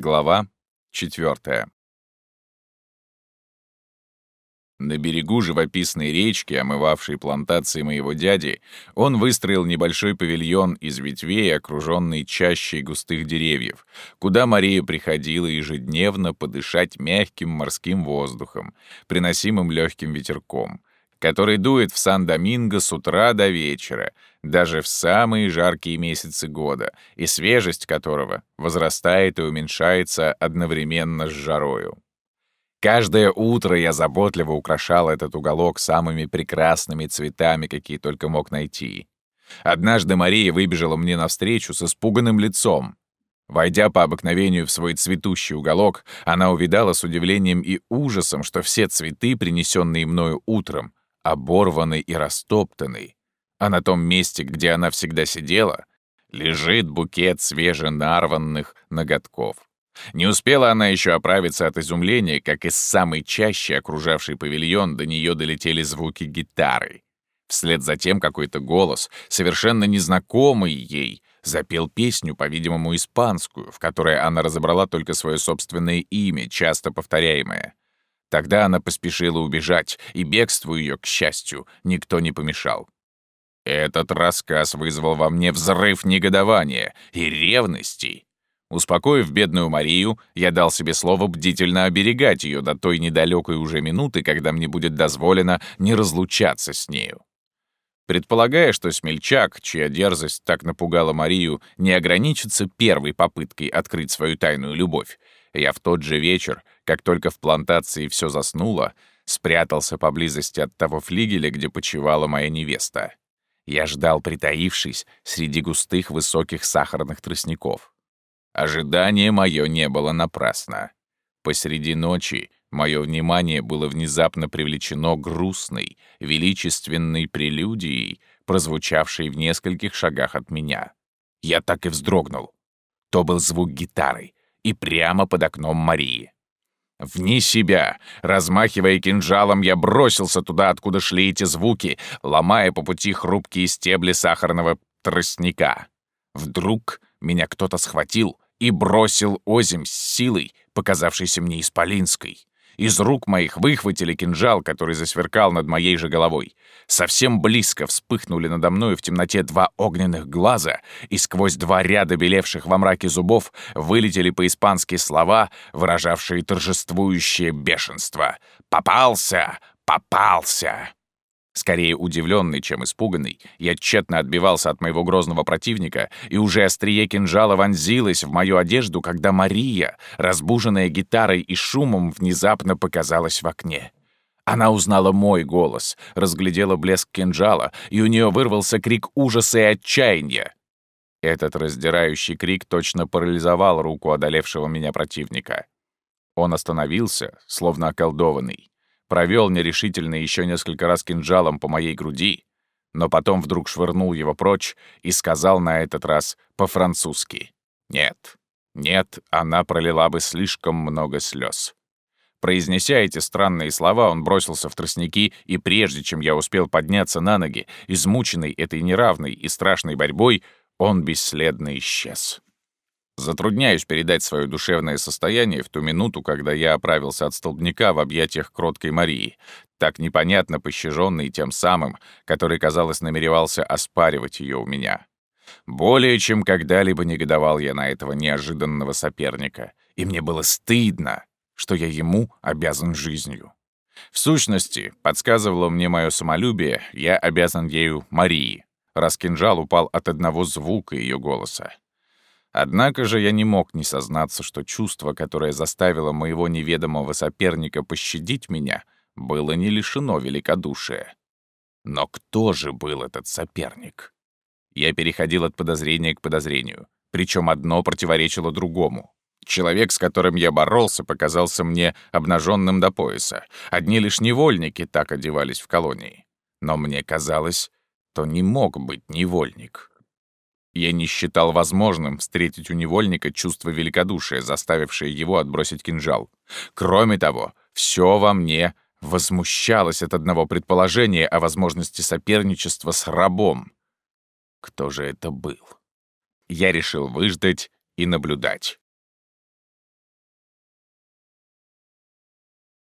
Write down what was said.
Глава 4. На берегу живописной речки, омывавшей плантации моего дяди, он выстроил небольшой павильон из ветвей, окруженный чащей густых деревьев, куда Мария приходила ежедневно подышать мягким морским воздухом, приносимым легким ветерком, который дует в Сан-Доминго с утра до вечера, даже в самые жаркие месяцы года, и свежесть которого возрастает и уменьшается одновременно с жарою. Каждое утро я заботливо украшал этот уголок самыми прекрасными цветами, какие только мог найти. Однажды Мария выбежала мне навстречу с испуганным лицом. Войдя по обыкновению в свой цветущий уголок, она увидала с удивлением и ужасом, что все цветы, принесенные мною утром, оборваны и растоптаны, а на том месте, где она всегда сидела, лежит букет свеженарванных ноготков. Не успела она еще оправиться от изумления, как из самой чащи, окружавшей павильон, до нее долетели звуки гитары. Вслед за тем какой-то голос, совершенно незнакомый ей, запел песню, по-видимому, испанскую, в которой она разобрала только свое собственное имя, часто повторяемое. Тогда она поспешила убежать, и бегству ее, к счастью, никто не помешал. Этот рассказ вызвал во мне взрыв негодования и ревности. Успокоив бедную Марию, я дал себе слово бдительно оберегать ее до той недалекой уже минуты, когда мне будет дозволено не разлучаться с нею. Предполагая, что смельчак, чья дерзость так напугала Марию, не ограничится первой попыткой открыть свою тайную любовь, я в тот же вечер, как только в плантации все заснуло, спрятался поблизости от того флигеля, где почивала моя невеста. Я ждал, притаившись, среди густых высоких сахарных тростников. Ожидание мое не было напрасно. Посреди ночи мое внимание было внезапно привлечено грустной, величественной прелюдией, прозвучавшей в нескольких шагах от меня. Я так и вздрогнул. То был звук гитары, и прямо под окном Марии. Вне себя, размахивая кинжалом, я бросился туда, откуда шли эти звуки, ломая по пути хрупкие стебли сахарного тростника. Вдруг меня кто-то схватил и бросил озимь с силой, показавшейся мне исполинской. Из рук моих выхватили кинжал, который засверкал над моей же головой. Совсем близко вспыхнули надо мной в темноте два огненных глаза, и сквозь два ряда белевших во мраке зубов вылетели по-испански слова, выражавшие торжествующее бешенство. «Попался! Попался!» Скорее удивленный, чем испуганный, я тщетно отбивался от моего грозного противника, и уже острие кинжала вонзилось в мою одежду, когда Мария, разбуженная гитарой и шумом, внезапно показалась в окне. Она узнала мой голос, разглядела блеск кинжала, и у нее вырвался крик ужаса и отчаяния. Этот раздирающий крик точно парализовал руку одолевшего меня противника. Он остановился, словно околдованный провел нерешительно еще несколько раз кинжалом по моей груди, но потом вдруг швырнул его прочь и сказал на этот раз по-французски «Нет, нет, она пролила бы слишком много слез». Произнеся эти странные слова, он бросился в тростники, и прежде чем я успел подняться на ноги, измученный этой неравной и страшной борьбой, он бесследно исчез. Затрудняюсь передать свое душевное состояние в ту минуту, когда я оправился от столбняка в объятиях кроткой Марии, так непонятно пощаженный тем самым, который, казалось, намеревался оспаривать ее у меня. Более чем когда-либо негодовал я на этого неожиданного соперника, и мне было стыдно, что я ему обязан жизнью. В сущности, подсказывало мне мое самолюбие, я обязан ею Марии, раз кинжал упал от одного звука ее голоса. Однако же я не мог не сознаться, что чувство, которое заставило моего неведомого соперника пощадить меня, было не лишено великодушия. Но кто же был этот соперник? Я переходил от подозрения к подозрению, причем одно противоречило другому. Человек, с которым я боролся, показался мне обнаженным до пояса. Одни лишь невольники так одевались в колонии. Но мне казалось, то не мог быть невольник. Я не считал возможным встретить у невольника чувство великодушия, заставившее его отбросить кинжал. Кроме того, все во мне возмущалось от одного предположения о возможности соперничества с рабом. Кто же это был? Я решил выждать и наблюдать.